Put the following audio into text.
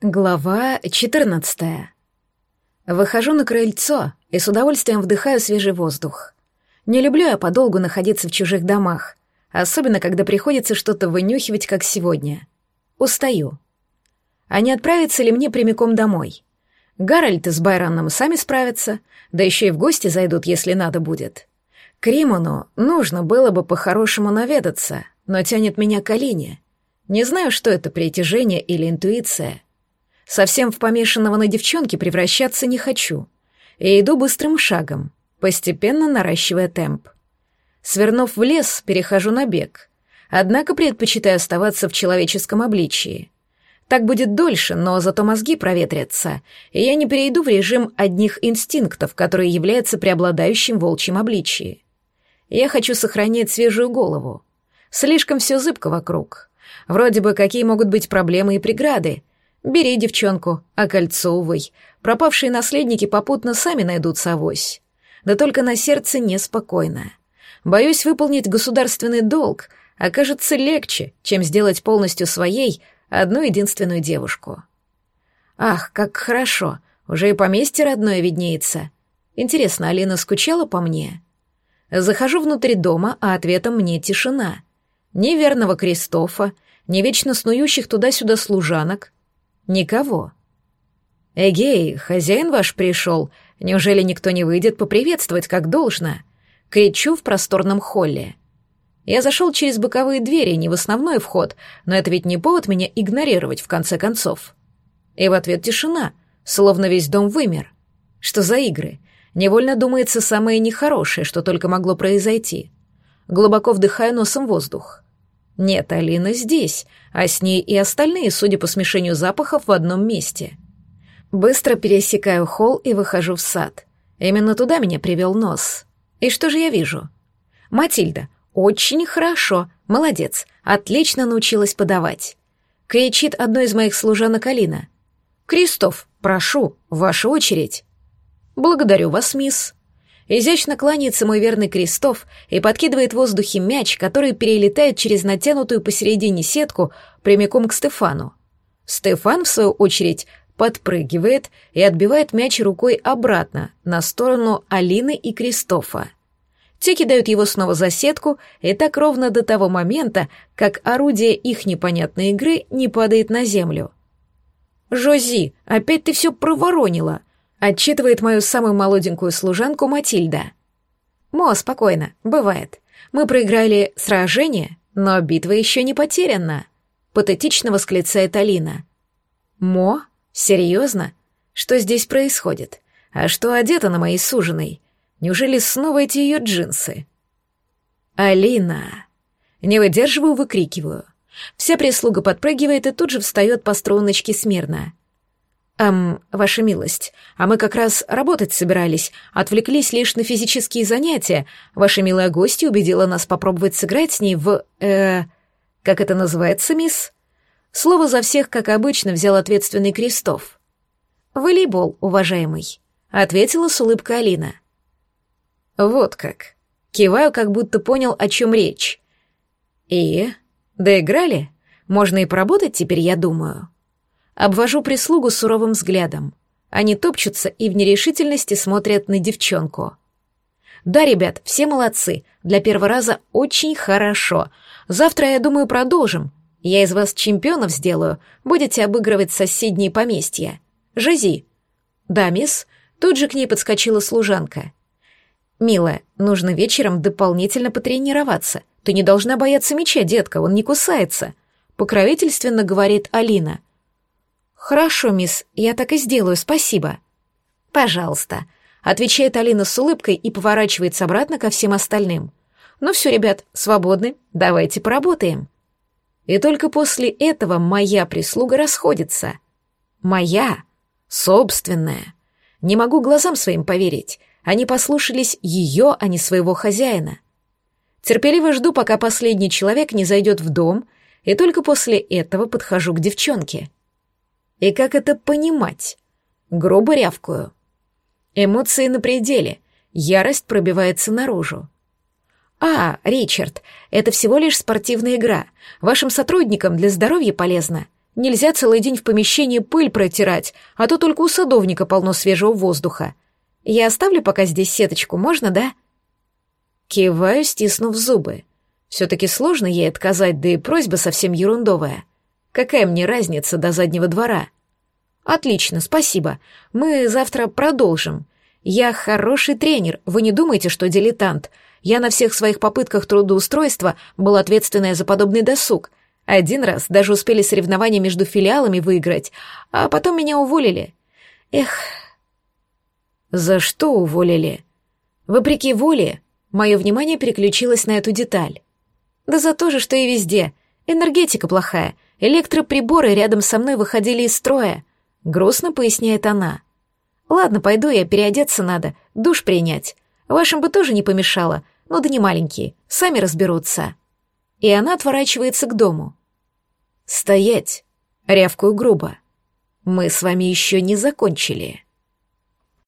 Глава 14. Выхожу на крыльцо и с удовольствием вдыхаю свежий воздух. Не люблю я подолгу находиться в чужих домах, особенно когда приходится что-то вынюхивать, как сегодня. Устаю. А не отправиться ли мне прямиком домой? Гарольд с Байроном сами справятся, да еще и в гости зайдут, если надо будет. К Риману нужно было бы по-хорошему наведаться, но тянет меня к Алине. Не знаю, что это, притяжение или интуиция — Совсем в помешанного на девчонке превращаться не хочу. И иду быстрым шагом, постепенно наращивая темп. Свернув в лес, перехожу на бег. Однако предпочитаю оставаться в человеческом обличии. Так будет дольше, но зато мозги проветрятся, и я не перейду в режим одних инстинктов, который является преобладающим волчьим обличии. Я хочу сохранять свежую голову. Слишком все зыбко вокруг. Вроде бы какие могут быть проблемы и преграды, Бери девчонку, окольцовывай. Пропавшие наследники попутно сами найдутся авось. Да только на сердце неспокойно. Боюсь, выполнить государственный долг окажется легче, чем сделать полностью своей одну единственную девушку. Ах, как хорошо, уже и поместье родное виднеется. Интересно, Алина скучала по мне? Захожу внутрь дома, а ответом мне тишина. Ни верного Кристофа, ни вечно снующих туда-сюда служанок — Никого. «Эгей, хозяин ваш пришел. Неужели никто не выйдет поприветствовать, как должно?» Кричу в просторном холле. Я зашел через боковые двери, не в основной вход, но это ведь не повод меня игнорировать, в конце концов. И в ответ тишина, словно весь дом вымер. Что за игры? Невольно думается самое нехорошее, что только могло произойти. Глубоко вдыхаю носом воздух. Нет, Алина здесь, а с ней и остальные, судя по смешению запахов, в одном месте. Быстро пересекаю холл и выхожу в сад. Именно туда меня привел нос. И что же я вижу? Матильда. Очень хорошо. Молодец. Отлично научилась подавать. Кричит одной из моих служанок Алина. «Кристоф, прошу, ваша очередь». «Благодарю вас, мисс», Изящно кланяется мой верный Крестов и подкидывает в воздухе мяч, который перелетает через натянутую посередине сетку прямиком к Стефану. Стефан, в свою очередь, подпрыгивает и отбивает мяч рукой обратно, на сторону Алины и Кристофа. Те кидают его снова за сетку, и так ровно до того момента, как орудие их непонятной игры не падает на землю. «Жози, опять ты все проворонила!» Отчитывает мою самую молоденькую служанку Матильда. «Мо, спокойно, бывает. Мы проиграли сражение, но битва еще не потеряна», — патетично восклицает Алина. «Мо? Серьезно? Что здесь происходит? А что одета на моей суженой? Неужели снова эти ее джинсы?» «Алина!» Не выдерживаю, выкрикиваю. Вся прислуга подпрыгивает и тут же встает по струночке смирно. «Эм, ваша милость, а мы как раз работать собирались, отвлеклись лишь на физические занятия. Ваша милая гостья убедила нас попробовать сыграть с ней в... э... Как это называется, мисс?» Слово за всех, как обычно, взял ответственный Крестов. «Волейбол, уважаемый», — ответила с улыбкой Алина. «Вот как». Киваю, как будто понял, о чем речь. «И? Доиграли? Можно и поработать теперь, я думаю». Обвожу прислугу суровым взглядом. Они топчутся и в нерешительности смотрят на девчонку. Да, ребят, все молодцы. Для первого раза очень хорошо. Завтра, я думаю, продолжим. Я из вас чемпионов сделаю. Будете обыгрывать соседние поместья. Жизи. Да, мисс. Тут же к ней подскочила служанка. «Милая, нужно вечером дополнительно потренироваться. Ты не должна бояться меча, детка, он не кусается», — покровительственно говорит Алина. «Хорошо, мисс, я так и сделаю, спасибо». «Пожалуйста», — отвечает Алина с улыбкой и поворачивается обратно ко всем остальным. «Ну все, ребят, свободны, давайте поработаем». И только после этого моя прислуга расходится. Моя, собственная. Не могу глазам своим поверить. Они послушались ее, а не своего хозяина. Терпеливо жду, пока последний человек не зайдет в дом, и только после этого подхожу к девчонке. И как это понимать? Грубо рявкую. Эмоции на пределе, ярость пробивается наружу. «А, Ричард, это всего лишь спортивная игра. Вашим сотрудникам для здоровья полезно. Нельзя целый день в помещении пыль протирать, а то только у садовника полно свежего воздуха. Я оставлю пока здесь сеточку, можно, да?» Киваю, стиснув зубы. Все-таки сложно ей отказать, да и просьба совсем ерундовая. Какая мне разница до заднего двора? Отлично, спасибо. Мы завтра продолжим. Я хороший тренер, вы не думаете, что дилетант. Я на всех своих попытках трудоустройства был ответственная за подобный досуг. Один раз даже успели соревнования между филиалами выиграть, а потом меня уволили. Эх. За что уволили? Вопреки воле, мое внимание переключилось на эту деталь. Да за то же, что и везде. Энергетика плохая. Электроприборы рядом со мной выходили из строя. Грустно поясняет она. Ладно, пойду я, переодеться надо, душ принять. Вашим бы тоже не помешало, но да не маленькие, сами разберутся. И она отворачивается к дому. Стоять, рявкую грубо. Мы с вами еще не закончили.